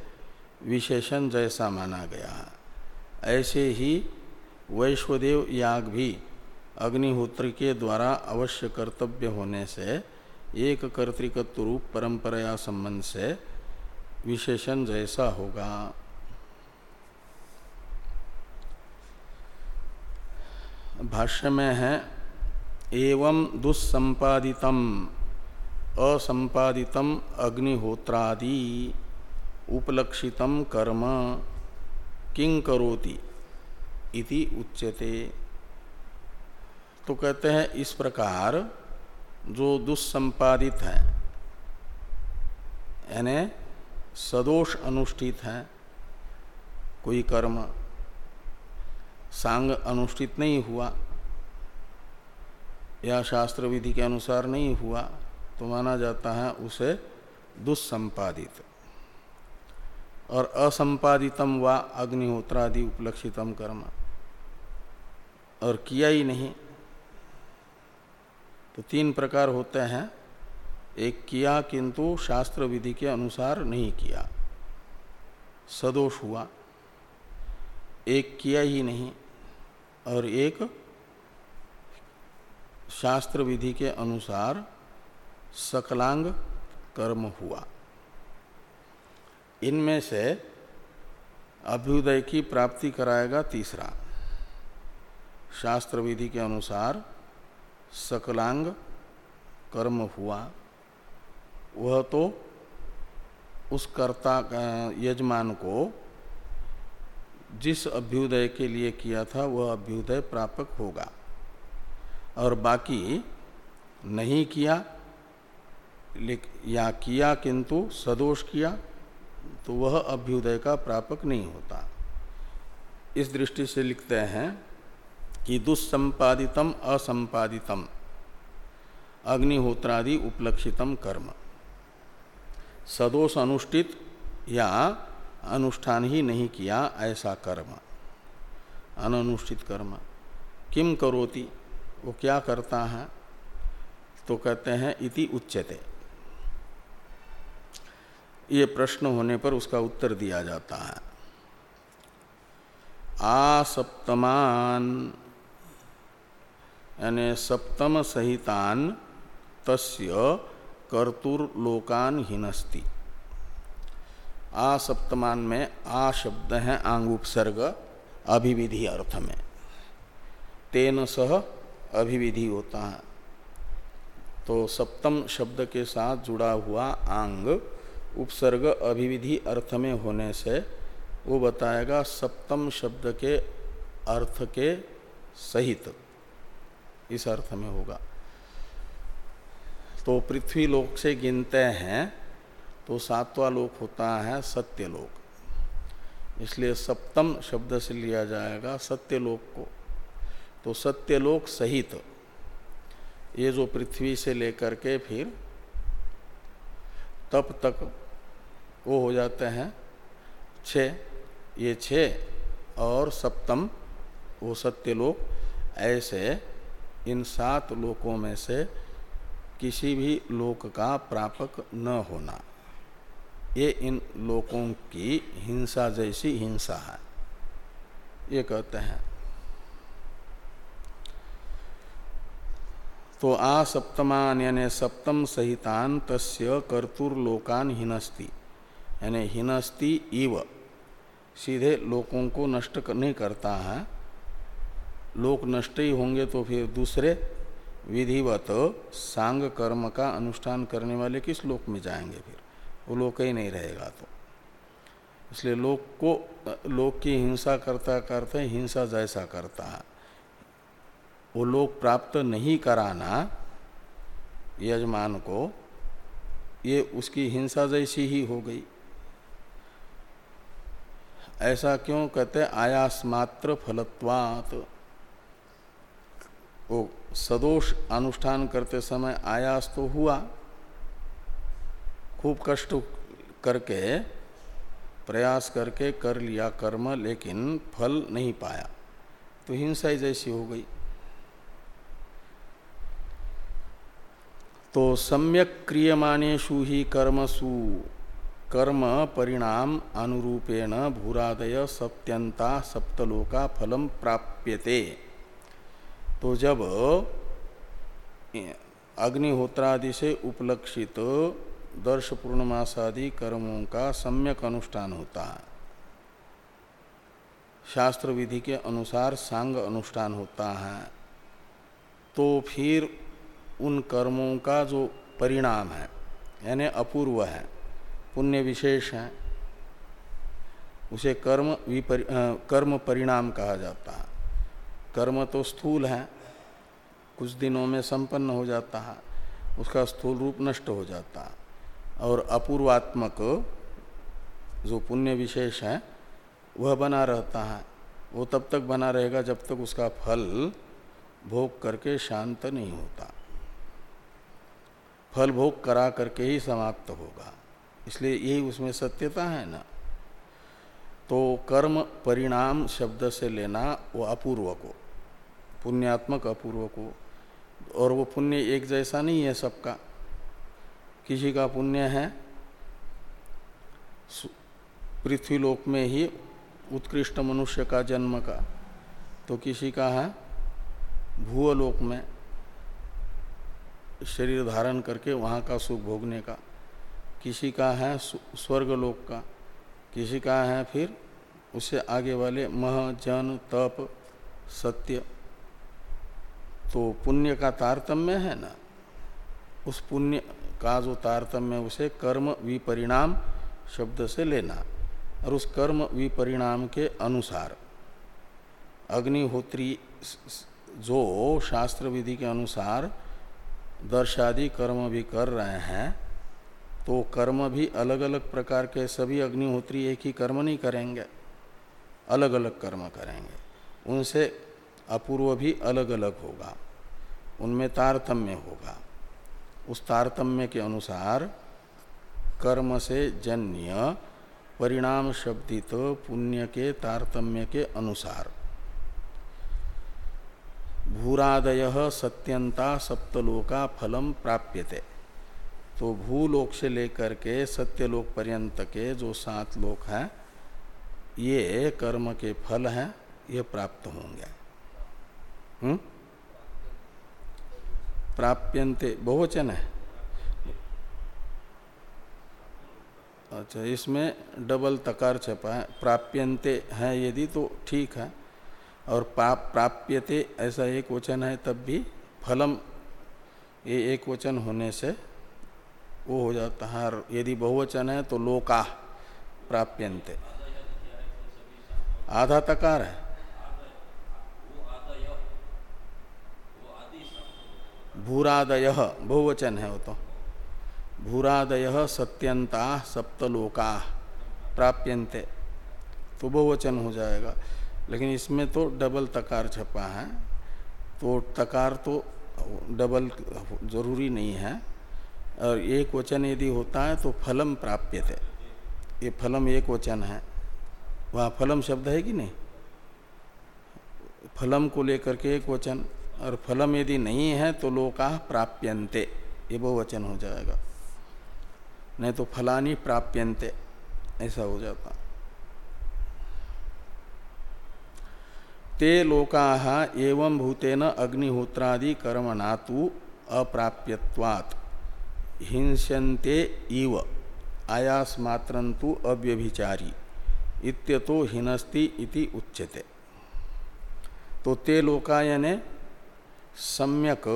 विशेषण जैसा माना गया। है ऐसे ही वैश्वदेव याग भी अग्निहोत्र के द्वारा अवश्य कर्तव्य होने से एक कर्तिकत्व रूप परंपराया संबंध से विशेषण जैसा होगा। भाष्य में है, एवं दुस्संपादितम। असंपादितम अग्निहोत्रादि। उपलक्षितम कर्म किंग करोति इति उच्यते। तो कहते हैं, इस प्रकार जो दुस्संपादित है, यानी सदोष अनुष्ठित है, कोई कर्म सांग अनुष्ठित नहीं हुआ, या शास्त्र विधि के अनुसार नहीं हुआ तो माना जाता है उसे दुस्संपादित। और असंपादितम व अग्निहोत्रादि उपलक्षितम कर्म। और किया ही नहीं। तो तीन प्रकार होते हैं। एक किया किंतु शास्त्र विधि के अनुसार नहीं किया। सदोष हुआ। एक किया ही नहीं। और एक शास्त्र विधि के अनुसार सकलांग कर्म हुआ। इनमें से अभ्युदय की प्राप्ति कराएगा तीसरा। शास्त्र विधि के अनुसार सकलांग कर्म हुआ। वह तो उस कर्ता यजमान को जिस अभ्युदय के लिए किया था, वह अभ्युदय प्रापक होगा। और बाकी नहीं किया या किया किंतु सदोष किया तो वह अभ्युदय का प्रापक नहीं होता। इस दृष्टि से लिखते हैं कि दुस्संपादितम असंपादितम, अग्निहोत्रादि उपलक्षितम कर्म। सदोष अनुष्ठित या अनुष्ठान ही नहीं किया ऐसा कर्म। अनुष्ठित कर्म। किम करोति? वो क्या करता है? तो कहते हैं इति उच्चते ये प्रश्न होने पर उसका उत्तर दिया जाता है। आसप्तमान यानी सप्तम सहितान तस्य कर्तुर्लोकान हिनस्ति। आ सप्तमान में आ शब्द है आंग उपसर्ग अभिविधि अर्थ में। तेन सह अभिविधि होता है। तो सप्तम शब्द के साथ जुड़ा हुआ आंग उपसर्ग अभिविधि अर्थ में होने से वो बताएगा सप्तम शब्द के अर्थ के सहित। इस अर्थ में होगा। तो पृथ्वी लोक से गिनते हैं तो सातवां लोक होता है सत्य लोक। इसलिए सप्तम शब्द से लिया जाएगा सत्य लोक को। तो सत्य लोक सहित, ये जो पृथ्वी से लेकर के फिर तब तक वो हो जाते हैं छ। ये छ और सप्तम, वो सत्य लोक, ऐसे इन सात लोकों में से किसी भी लोक का प्रापक न होना। ये इन लोकों की हिंसा जैसी हिंसा है। ये कहते हैं। तो आ सप्तमान यानी सप्तम सहितान तस्य कर्तुर्लोकान हिनस्ति। यानी हिनस्ति इव। सीधे लोकों को नष्ट नहीं करता है। लोक नष्ट ही होंगे तो फिर दूसरे विधिवत सांग कर्म का अनुष्ठान करने वाले किस लोक में जाएँगे फिर? वो लोक ही नहीं रहेगा तो। इसलिए लोक को, लोक की हिंसा करता करते हिंसा जैसा करता है। वो लोक प्राप्त नहीं कराना यजमान को, ये उसकी हिंसा जैसी ही हो गई। ऐसा क्यों कहते आयास मात्र फलत्वात। वो सदोष अनुष्ठान करते समय आयास तो हुआ। खूब कष्ट करके, प्रयास करके कर लिया कर्म, लेकिन फल नहीं पाया। तो हिंसा ही जैसी हो गई। तो सम्यक क्रियमाणेशु ही कर्मसु। कर्म परिणाम अनुरूपेण भूरादय सप्त्यंता सप्तलोका फलम प्राप्यते। तो जब अग्निहोत्रादि से उपलक्षित दर्श पूर्णमासादि कर्मों का सम्यक अनुष्ठान होता है शास्त्र विधि के अनुसार सांग अनुष्ठान होता है तो फिर उन कर्मों का जो परिणाम है, यानी अपूर्व है पुण्य विशेष है, उसे कर्म विपरि कर्म परिणाम कहा जाता है। कर्म तो स्थूल है, कुछ दिनों में संपन्न हो जाता है, उसका स्थूल रूप नष्ट हो जाता है। और अपूर्वात्मक जो पुण्य विशेष है, वह बना रहता है। वो तब तक बना रहेगा जब तक उसका फल भोग करके शांत नहीं होता। फल भोग करा करके ही समाप्त होगा। इसलिए यही उसमें सत्यता है ना। तो कर्म परिणाम शब्द से लेना वो अपूर्व को, पुण्यात्मक अपूर्व को। और वो पुण्य एक जैसा नहीं है सबका। किसी का पुण्य है पृथ्वीलोक में ही उत्कृष्ट मनुष्य का जन्म का तो किसी का है भूलोक में शरीर धारण करके वहाँ का सुख भोगने का। किसी का है स्वर्गलोक का, किसी का है फिर उससे आगे वाले मह, जन, तप, सत्य तो पुण्य का तारतम्य है ना? उस पुण्य का जो तारतम्य उसे कर्म विपरिणाम शब्द से लेना और उस कर्म विपरिणाम के अनुसार। अग्निहोत्री जो शास्त्र विधि के अनुसार दर्शादि कर्म भी कर रहे हैं तो कर्म भी अलग अलग प्रकार के सभी अग्निहोत्री एक ही कर्म नहीं करेंगे। अलग अलग कर्म करेंगे। उनसे अपूर्व भी अलग अलग होगा। उनमें तारतम्य होगा। उस तारतम्य के अनुसार कर्म से जन्य परिणाम शब्दित पुण्य के तारतम्य के अनुसार। भूरादय सत्यंता सप्तलोका फलम प्राप्यते। तो भूलोक से लेकर के सत्यलोक पर्यंत के जो सात लोक हैं, ये कर्म के फल हैं, ये प्राप्त होंगे। हम्म प्राप्यंते बहुवचन है। अच्छा इसमें डबल तकार छपा है। प्राप्यंते हैं यदि तो ठीक है, और प्राप प्राप्यते ऐसा एक वचन है, तब भी फलम, ये एक वचन होने से वो हो जाता है। यदि बहुवचन है तो लोका प्राप्यंते आधा तकार है। भूरादय, बहुवचन है वो तो। भूरादय सत्यंता सप्तलोका प्राप्यंते तो बहुवचन हो जाएगा। लेकिन इसमें तो डबल तकार छपा है। तो तकार तो डबल ज़रूरी नहीं है। और एक वचन यदि होता है तो फलम प्राप्य थे ये फलम एक वचन है। वहाँ फलम शब्द है कि नहीं? फलम को लेकर के एक वचन, और फलम यदि नहीं है तो लोका प्राप्यंते ये बहुवचन हो जाएगा। नहीं तो फलानी प्राप्यंते ऐसा हो जाता। ते लोका एवं भूतेन अग्निहोत्रादि कर्मणा तो अप्राप्यवात् हिंस्यन्ते इव आयास मात्रंतु अव्यभिचारी, इत्यतो हिनस्ति इति उच्यते। तो ते लोका यानी सम्यक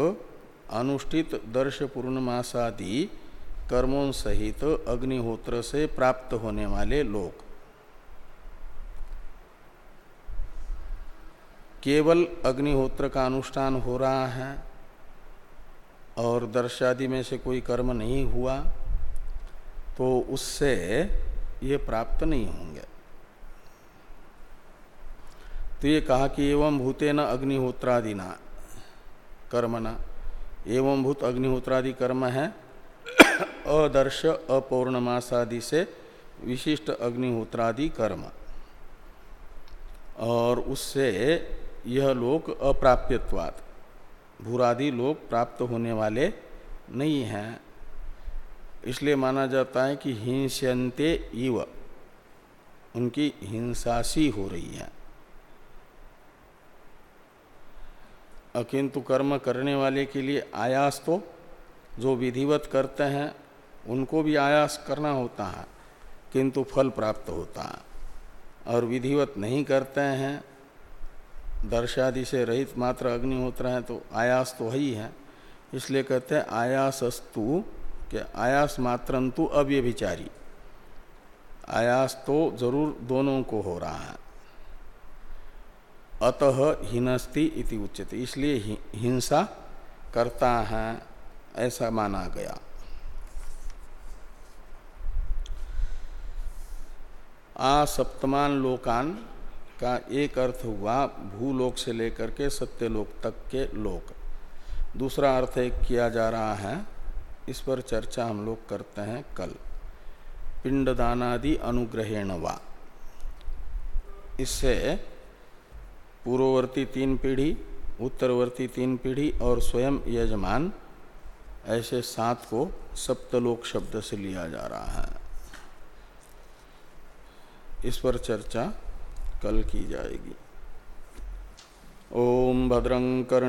अनुष्ठित दर्श पूर्णमासादि कर्मों सहित अग्निहोत्र से प्राप्त होने वाले लोक। केवल अग्निहोत्र का अनुष्ठान हो रहा है और दर्शादि में से कोई कर्म नहीं हुआ तो उससे ये प्राप्त नहीं होंगे। तो ये कहा कि एवं भूते ना अग्निहोत्रादि भूतेन अग्निहोत्रादिना कर्मना एवं भूत अग्निहोत्रादि कर्म है, अदर्श, अपौर्णमासादि से विशिष्ट अग्निहोत्रादि कर्म। और उससे यह लोक अप्राप्यवाद भूरादि लोक प्राप्त होने वाले नहीं हैं। इसलिए माना जाता है कि हिंस्यंते इव, उनकी हिंसासी हो रही है। अकिंतु कर्म करने वाले के लिए आयास तो जो विधिवत करते हैं, उनको भी आयास करना होता है, किंतु फल प्राप्त होता है। और विधिवत नहीं करते हैं दर्शादि से रहित मात्र अग्निहोत्र है तो आयास तो ही है इसलिए कहते हैं, आयासस्तु, के आयास मात्रंतु अव्यभिचारी। आयास तो ज़रूर दोनों को हो रहा है। अतः हिनस्ति इति उच्यते। इसलिए हिंसा करता है, ऐसा माना गया। आ सप्तमान लोकान का एक अर्थ हुआ भूलोक से लेकर के सत्यलोक तक के लोक। दूसरा अर्थ एक किया जा रहा है, इस पर चर्चा हम लोग करते हैं कल। पिंडदानादि अनुग्रहेण वा इससे पूर्ववर्ती तीन पीढ़ी, उत्तरवर्ती तीन पीढ़ी और स्वयं यजमान, ऐसे सात को सप्तलोक शब्द से लिया जा रहा है। इस पर चर्चा कल की जाएगी। ओम भद्रं